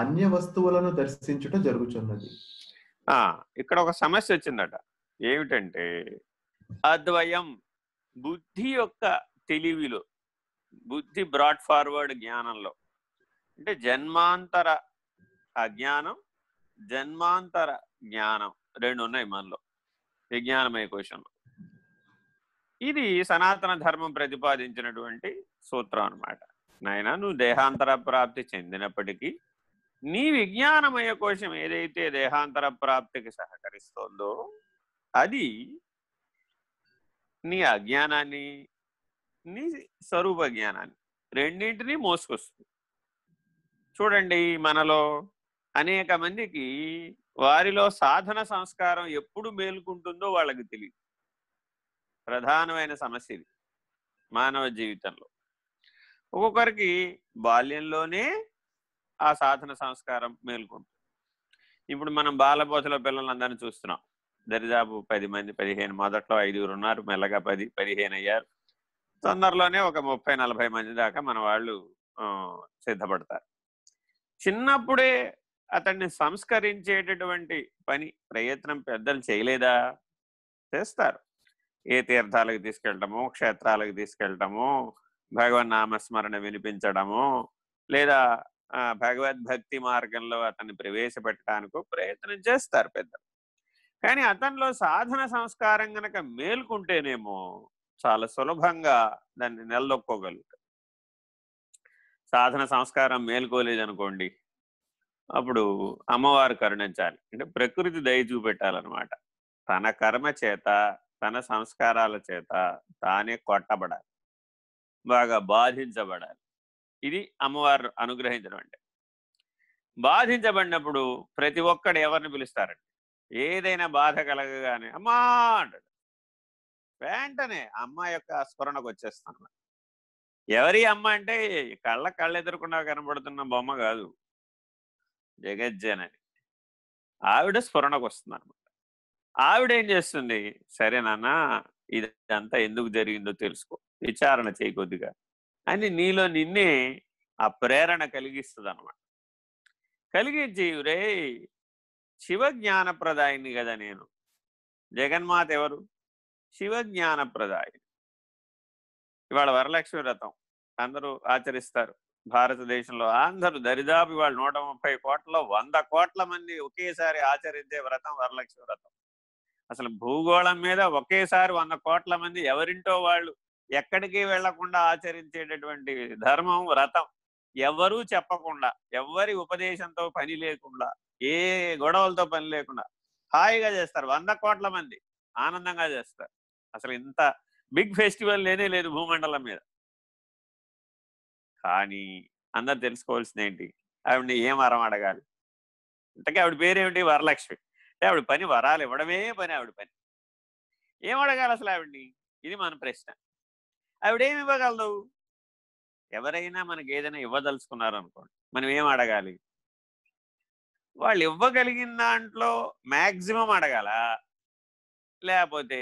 అన్య వస్తువులను దర్శించుట జరుగుతున్నది ఆ ఇక్కడ ఒక సమస్య వచ్చిందట. ఏమిటంటే అద్వయం బుద్ధి యొక్క తెలివిలో బుద్ధి బ్రాడ్ ఫార్వర్డ్ జ్ఞానంలో. అంటే జన్మాంతర అజ్ఞానం జన్మాంతర జ్ఞానం రెండు ఉన్నాయి మనలో విజ్ఞానమయ కోశంలో ఇది సనాతన ధర్మం ప్రతిపాదించినటువంటి సూత్రం అన్నమాట. నాయన నువ్వు దేహాంతర ప్రాప్తి చెందినప్పటికీ నీ విజ్ఞానమయ కోశం ఏదైతే దేహాంతర ప్రాప్తికి సహకరిస్తోందో అది నీ అజ్ఞానాన్ని నీ స్వరూప జ్ఞానాన్ని రెండింటినీ మోసుకొస్తుంది. చూడండి మనలో అనేక మందికి వారిలో సాధన సంస్కారం ఎప్పుడు మేలుకుంటుందో వాళ్ళకి తెలియదు ప్రధానమైన సమస్య ఇది మానవ జీవితంలో. ఒక్కొక్కరికి బాల్యంలోనే ఆ సాధన సంస్కారం మేల్కొంటుంది. ఇప్పుడు మనం బాలబోధల పిల్లలందరినీ చూస్తున్నాం. దరిదాపు పది మంది పదిహేను మొదట్లో ఐదుగురు ఉన్నారు మెల్లగా పది పదిహేను అయ్యారు. తొందరలోనే ఒక ముప్పై నలభై మంది దాకా మన వాళ్ళు సిద్ధపడతారు. చిన్నప్పుడే అతన్ని సంస్కరించేటటువంటి పని ప్రయత్నం పెద్దలు చేయలేదా? చేస్తారు. ఏ తీర్థాలకు తీసుకెళ్ళటము క్షేత్రాలకు తీసుకెళ్ళటము భగవన్ నామస్మరణ వినిపించడము లేదా ఆ భగవద్భక్తి మార్గంలో అతన్ని ప్రవేశపెట్టడానికి ప్రయత్నం చేస్తారు పెద్దలు. కానీ అతనిలో సాధన సంస్కారం గనక మేల్కుంటేనేమో చాలా సులభంగా దాన్ని నిలదొక్కోగలుగుతారు సాధన సంస్కారం మేల్కోలేదనుకోండి అప్పుడు అమ్మవారు కరుణించాలి. అంటే ప్రకృతి దయ చూపెట్టాలన్నమాట. తన కర్మ చేత తన సంస్కారాల చేత తానే కొట్టబడాలి. బాగా బాధించబడాలి. ఇది అమ్మవారు అనుగ్రహించడం అంటే. బాధించబడినప్పుడు ప్రతి ఒక్కడు ఎవరిని పిలుస్తారండి? ఏదైనా బాధ కలగగానే అమ్మా అంటాడు. వెంటనే అమ్మ యొక్క స్ఫురణకు వచ్చేస్తాను. ఎవరి అమ్మ అంటే కళ్ళ కళ్ళ కనబడుతున్న బొమ్మ కాదు. జగజ్జనని. ఆవిడ స్ఫురణకు వస్తుంది అనమాట ఆవిడ ఏం చేస్తుంది? సరే నాన్న ఇదంతా ఎందుకు జరిగిందో తెలుసుకో. విచారణ చేయకొద్దిగా అని నీలో నిన్నే ఆ ప్రేరణ కలిగిస్తుంది అనమాట కలిగించి రే శివజ్ఞానప్రదాయిని కదా నేను. జగన్మాత ఎవరు? శివజ్ఞానప్రదాయిని. ఇవాళ వరలక్ష్మి వ్రతం. అందరూ ఆచరిస్తారు. భారతదేశంలో అందరూ దరిదాపు ఇవాళ నూట ముప్పై కోట్లలో వంద కోట్ల మంది ఒకేసారి ఆచరించే వ్రతం వరలక్ష్మి వ్రతం. అసలు భూగోళం మీద ఒకేసారి వంద కోట్ల మంది ఎవరింటో వాళ్ళు ఎక్కడికి వెళ్ళకుండా ఆచరించేటటువంటి ధర్మం వ్రతం ఎవరూ చెప్పకుండా ఎవరి ఉపదేశంతో పని లేకుండా ఏ గొడవలతో పని లేకుండా హాయిగా చేస్తారు. వంద కోట్ల మంది ఆనందంగా చేస్తారు. అసలు ఇంత బిగ్ ఫెస్టివల్ లేనే లేదు భూమండలం మీద. కానీ అందరు తెలుసుకోవాల్సింది ఏంటి? ఆవిడని ఏం వరం అడగాలి? ఇంతకీ ఆవిడ పేరేమిటి? వరలక్ష్మి. అంటే ఆవిడ పని వరాలు ఇవ్వడమే పని ఆవిడ పని. ఏం అడగాలి అసలు ఆవిడ్ని? ఇది మన ప్రశ్న. ఆవిడేమి ఇవ్వగలదు? ఎవరైనా మనకి ఏదైనా ఇవ్వదలుచుకున్నారు అనుకోండి మనం ఏం అడగాలి? వాళ్ళు ఇవ్వగలిగిన దాంట్లో మ్యాక్సిమం అడగాల? లేకపోతే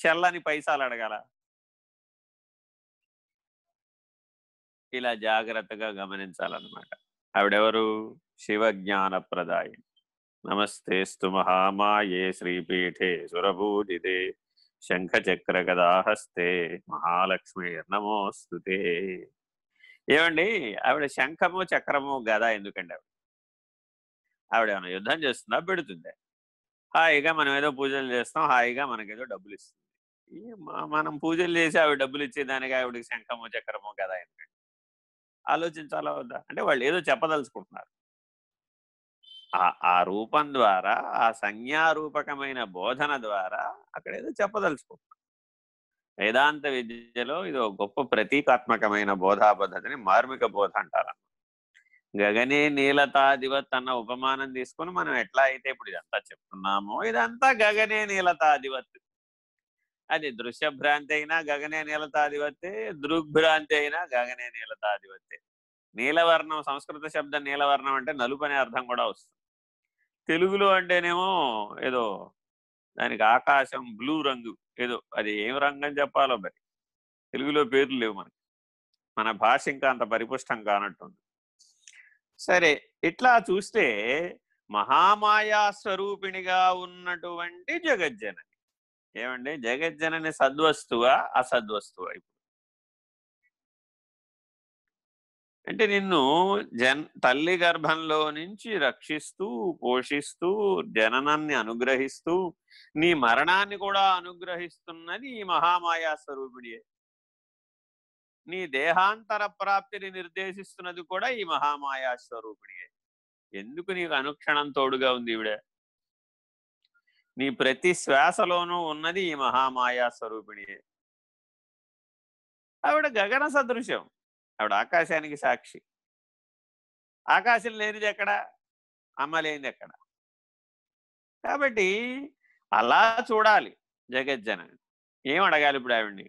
చెల్లని పైసాలు అడగాల? ఇలా జాగ్రత్తగా గమనించాలన్నమాట. ఆవిడెవరు? నమస్తే నమస్తేస్తు మహామాయే శ్రీపీఠే సురభూజితే శంఖచక్ర గదాహస్తే మహాలక్ష్మి నమోస్తుతే ఏమండి? ఆవిడ శంఖము చక్రము గద ఎందుకండి ఆవిడ? ఆవిడ ఏమైనా యుద్ధం చేస్తుందా? పెడుతుంది? హాయిగా మనం ఏదో పూజలు చేస్తాం హాయిగా మనకేదో డబ్బులు ఇస్తుంది మనం పూజలు చేసి ఆవిడ డబ్బులు ఇచ్చేదానికి ఆవిడకి శంఖము చక్రము గద ఎందుకండి? ఆలోచించాలా వద్దా? అంటే వాళ్ళు ఏదో చెప్పదలుచుకుంటున్నారు. ఆ రూపం ద్వారా ఆ సంజ్ఞారూపకమైన బోధన ద్వారా అక్కడ ఏదో చెప్పదలుచుకుంటున్నారు వేదాంత విద్యలో ఇది ఒక గొప్ప ప్రతీకాత్మకమైన బోధా పద్ధతిని మార్మిక బోధ అంటారు. గగనే నీలతాదివత్ అన్న ఉపమానం తీసుకుని మనం ఎట్లా అయితే ఇప్పుడు ఇదంతా చెప్తున్నామో ఇదంతా గగనే నీలతాదివత్ అది దృశ్యభ్రాంతి అయినా గగనే నీలతాదివత్తే దృగ్భ్రాంతి అయినా గగనే నీలతాదివత్తే నీలవర్ణం సంస్కృత శబ్దం నీలవర్ణం అంటే నలుపు అనే అర్థం కూడా వస్తుంది. తెలుగులో అంటేనేమో ఏదో దానికి ఆకాశం బ్లూ రంగు ఏదో అది ఏం రంగు అని చెప్పాలో మరి. తెలుగులో పేర్లు లేవు మనకి. మన భాష ఇంకా అంత పరిపుష్టం కానట్టుంది. సరే ఇట్లా చూస్తే మహామాయా స్వరూపిణిగా ఉన్నటువంటి జగజ్జనని. ఏమండి? జగజ్జనని సద్వస్తువా? అసద్వస్తువా? ఇప్పుడు అంటే నిన్ను జన్ తల్లి గర్భంలో నుంచి రక్షిస్తూ పోషిస్తూ జననాన్ని అనుగ్రహిస్తూ నీ మరణాన్ని కూడా అనుగ్రహిస్తున్నది ఈ మహామాయా స్వరూపిణియే నీ దేహాంతర ప్రాప్తిని నిర్దేశిస్తున్నది కూడా ఈ మహామాయా స్వరూపిణియే ఎందుకు నీకు అనుక్షణం తోడుగా ఉంది ఈవిడ? నీ ప్రతి శ్వాసలోనూ ఉన్నది ఈ మహామాయా స్వరూపిణియే ఆవిడ గగన సదృశ్యం ఆవిడ ఆకాశానికి సాక్షి. ఆకాశం లేనిది ఎక్కడ? అమ్మ లేనిది ఎక్కడ? కాబట్టి అలా చూడాలి జగజ్జన ఏం అడగాలి ఇప్పుడు ఆవిడ్ని?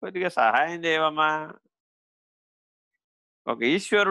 కొద్దిగా సహాయం చేయవమ్మా. ఒక ఈశ్వరుడు